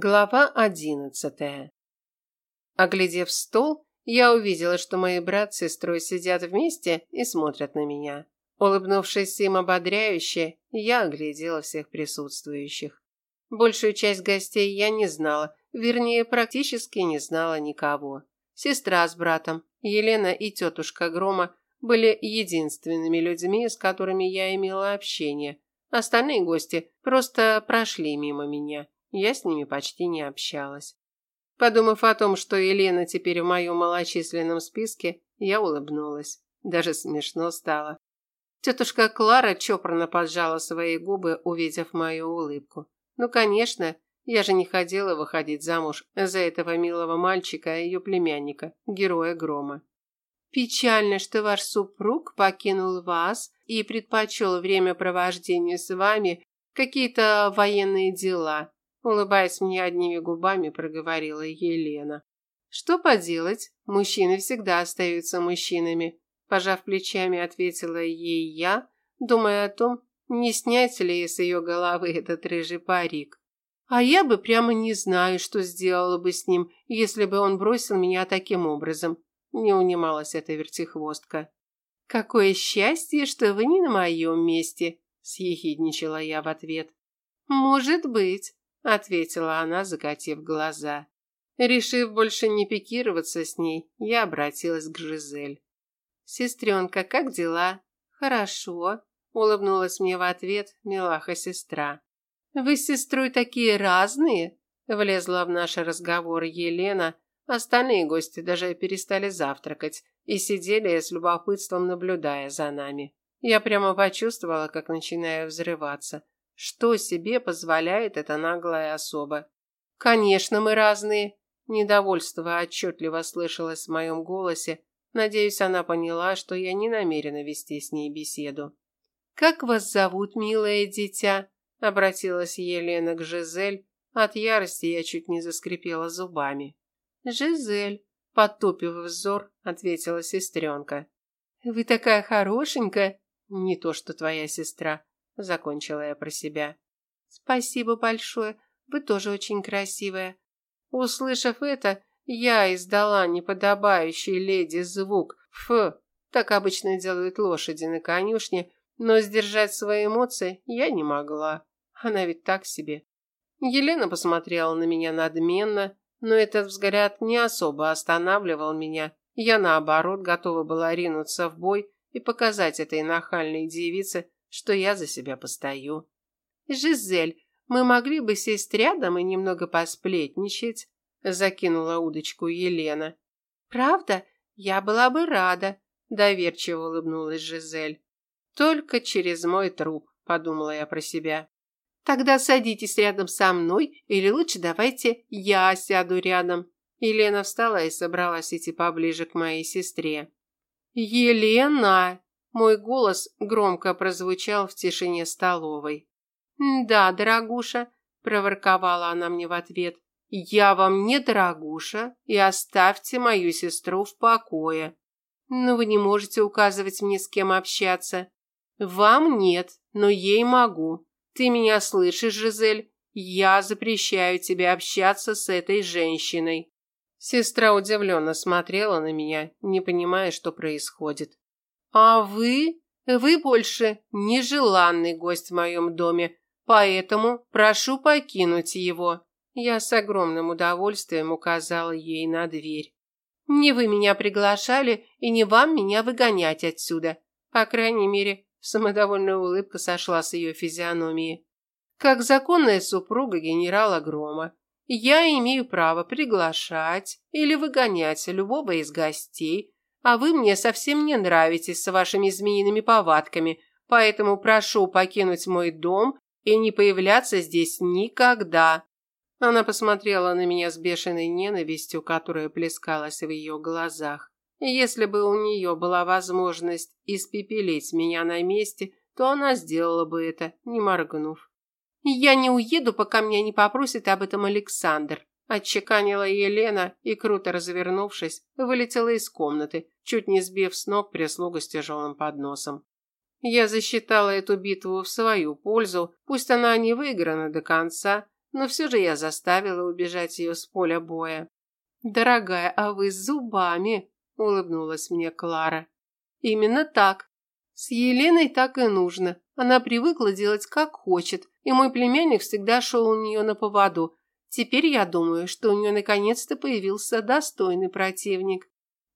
Глава одиннадцатая. Оглядев стол, я увидела, что мои брат с сестрой сидят вместе и смотрят на меня. Улыбнувшись им ободряюще, я оглядела всех присутствующих. Большую часть гостей я не знала, вернее, практически не знала никого. Сестра с братом, Елена и тетушка Грома были единственными людьми, с которыми я имела общение. Остальные гости просто прошли мимо меня. Я с ними почти не общалась. Подумав о том, что Елена теперь в моем малочисленном списке, я улыбнулась. Даже смешно стало. Тетушка Клара чопорно поджала свои губы, увидев мою улыбку. Ну, конечно, я же не хотела выходить замуж за этого милого мальчика и ее племянника, героя грома. Печально, что ваш супруг покинул вас и предпочел время провождения с вами какие-то военные дела, Улыбаясь мне одними губами, проговорила Елена. Что поделать, мужчины всегда остаются мужчинами. Пожав плечами, ответила ей я, думая о том, не снять ли с ее головы этот рыжий парик. А я бы прямо не знаю, что сделала бы с ним, если бы он бросил меня таким образом. Не унималась эта вертихвостка. Какое счастье, что вы не на моем месте, съехидничала я в ответ. Может быть, ответила она, закатив глаза. Решив больше не пикироваться с ней, я обратилась к Жизель. «Сестренка, как дела?» «Хорошо», – улыбнулась мне в ответ милаха-сестра. «Вы с сестрой такие разные?» – влезла в наш разговор Елена. Остальные гости даже перестали завтракать и сидели с любопытством, наблюдая за нами. Я прямо почувствовала, как начинаю взрываться. Что себе позволяет эта наглая особа? Конечно, мы разные. Недовольство отчетливо слышалось в моем голосе. Надеюсь, она поняла, что я не намерена вести с ней беседу. «Как вас зовут, милое дитя?» – обратилась Елена к Жизель. От ярости я чуть не заскрипела зубами. «Жизель», – потупив взор, ответила сестренка. «Вы такая хорошенькая!» «Не то, что твоя сестра закончила я про себя. Спасибо большое. Вы тоже очень красивая. Услышав это, я издала неподобающий леди звук. Ф. Так обычно делают лошади на конюшне, но сдержать свои эмоции я не могла. Она ведь так себе. Елена посмотрела на меня надменно, но этот взгляд не особо останавливал меня. Я, наоборот, готова была ринуться в бой и показать этой нахальной девице, что я за себя постою. Жизель, мы могли бы сесть рядом и немного посплетничать, закинула удочку Елена. Правда? Я была бы рада, доверчиво улыбнулась Жизель. Только через мой труп, подумала я про себя. Тогда садитесь рядом со мной, или лучше давайте я сяду рядом. Елена встала и собралась идти поближе к моей сестре. Елена, мой голос громко прозвучал в тишине столовой. «Да, дорогуша», – проворковала она мне в ответ, – «я вам не дорогуша, и оставьте мою сестру в покое. Но вы не можете указывать мне, с кем общаться. Вам нет, но ей могу. Ты меня слышишь, Жизель? Я запрещаю тебе общаться с этой женщиной». Сестра удивленно смотрела на меня, не понимая, что происходит. А вы? Вы больше нежеланный гость в моем доме, поэтому прошу покинуть его. Я с огромным удовольствием указала ей на дверь. Не вы меня приглашали, и не вам меня выгонять отсюда. По крайней мере, самодовольная улыбка сошла с ее физиономии. Как законная супруга генерала Грома, я имею право приглашать или выгонять любого из гостей, а вы мне совсем не нравитесь с вашими змеиными повадками, поэтому прошу покинуть мой дом и не появляться здесь никогда». Она посмотрела на меня с бешеной ненавистью, которая плескалась в ее глазах. Если бы у нее была возможность испепелить меня на месте, то она сделала бы это, не моргнув. «Я не уеду, пока меня не попросит об этом Александр», Отчеканила Елена и, круто развернувшись, вылетела из комнаты, чуть не сбив с ног прислугу с тяжелым подносом. Я засчитала эту битву в свою пользу, пусть она не выиграна до конца, но все же я заставила убежать ее с поля боя. «Дорогая, а вы с зубами?» – улыбнулась мне Клара. «Именно так. С Еленой так и нужно. Она привыкла делать как хочет, и мой племянник всегда шел у нее на поводу. Теперь я думаю, что у нее наконец-то появился достойный противник.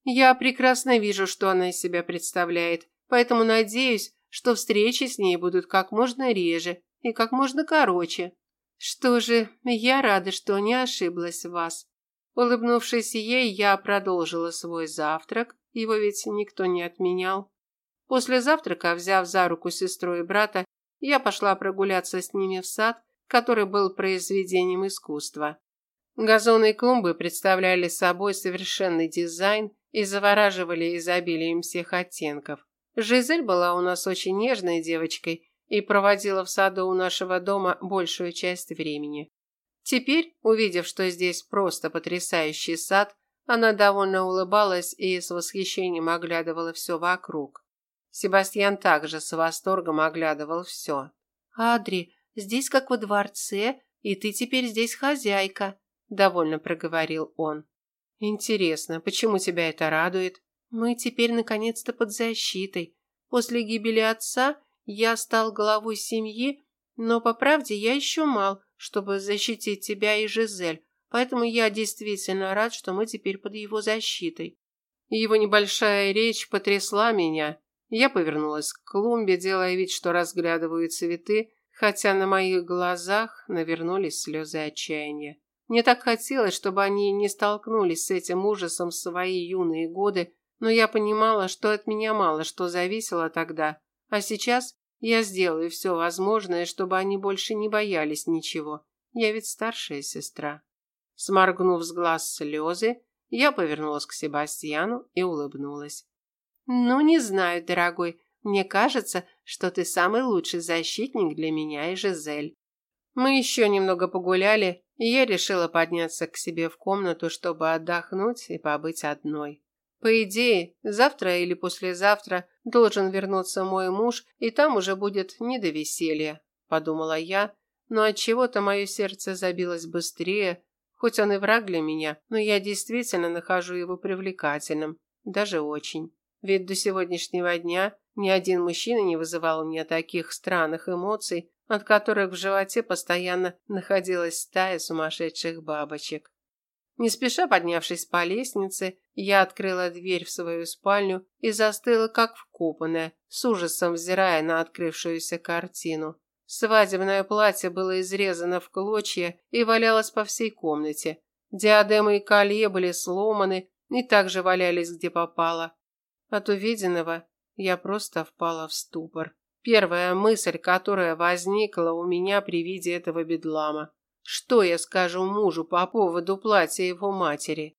Я прекрасно вижу, что она из себя представляет, поэтому надеюсь, что встречи с ней будут как можно реже и как можно короче. Что же, я рада, что не ошиблась в вас. Улыбнувшись ей, я продолжила свой завтрак, его ведь никто не отменял. После завтрака, взяв за руку сестру и брата, я пошла прогуляться с ними в сад, который был произведением искусства. Газоны и клумбы представляли собой совершенный дизайн и завораживали изобилием всех оттенков. Жизель была у нас очень нежной девочкой и проводила в саду у нашего дома большую часть времени. Теперь, увидев, что здесь просто потрясающий сад, она довольно улыбалась и с восхищением оглядывала все вокруг. Себастьян также с восторгом оглядывал все. «Адри, здесь как во дворце, и ты теперь здесь хозяйка», – довольно проговорил он. «Интересно, почему тебя это радует?» «Мы теперь наконец-то под защитой. После гибели отца я стал главой семьи, но, по правде, я еще мал, чтобы защитить тебя и Жизель, поэтому я действительно рад, что мы теперь под его защитой. Его небольшая речь потрясла меня. Я повернулась к клумбе, делая вид, что разглядываю цветы, хотя на моих глазах навернулись слезы отчаяния. Мне так хотелось, чтобы они не столкнулись с этим ужасом в свои юные годы, но я понимала, что от меня мало что зависело тогда, а сейчас я сделаю все возможное, чтобы они больше не боялись ничего. Я ведь старшая сестра. Сморгнув с глаз слезы, я повернулась к Себастьяну и улыбнулась. «Ну, не знаю, дорогой. Мне кажется, что ты самый лучший защитник для меня и Жизель». Мы еще немного погуляли, и я решила подняться к себе в комнату, чтобы отдохнуть и побыть одной. По идее, завтра или послезавтра должен вернуться мой муж, и там уже будет не до веселья, подумала я, но от чего-то мое сердце забилось быстрее, хоть он и враг для меня, но я действительно нахожу его привлекательным, даже очень. Ведь до сегодняшнего дня ни один мужчина не вызывал у меня таких странных эмоций, от которых в животе постоянно находилась стая сумасшедших бабочек. Не спеша поднявшись по лестнице, я открыла дверь в свою спальню и застыла как вкопанная, с ужасом взирая на открывшуюся картину. Свадебное платье было изрезано в клочья и валялось по всей комнате. Диадемы и колье были сломаны и также валялись где попало. От увиденного я просто впала в ступор. Первая мысль, которая возникла у меня при виде этого бедлама. Что я скажу мужу по поводу платья его матери?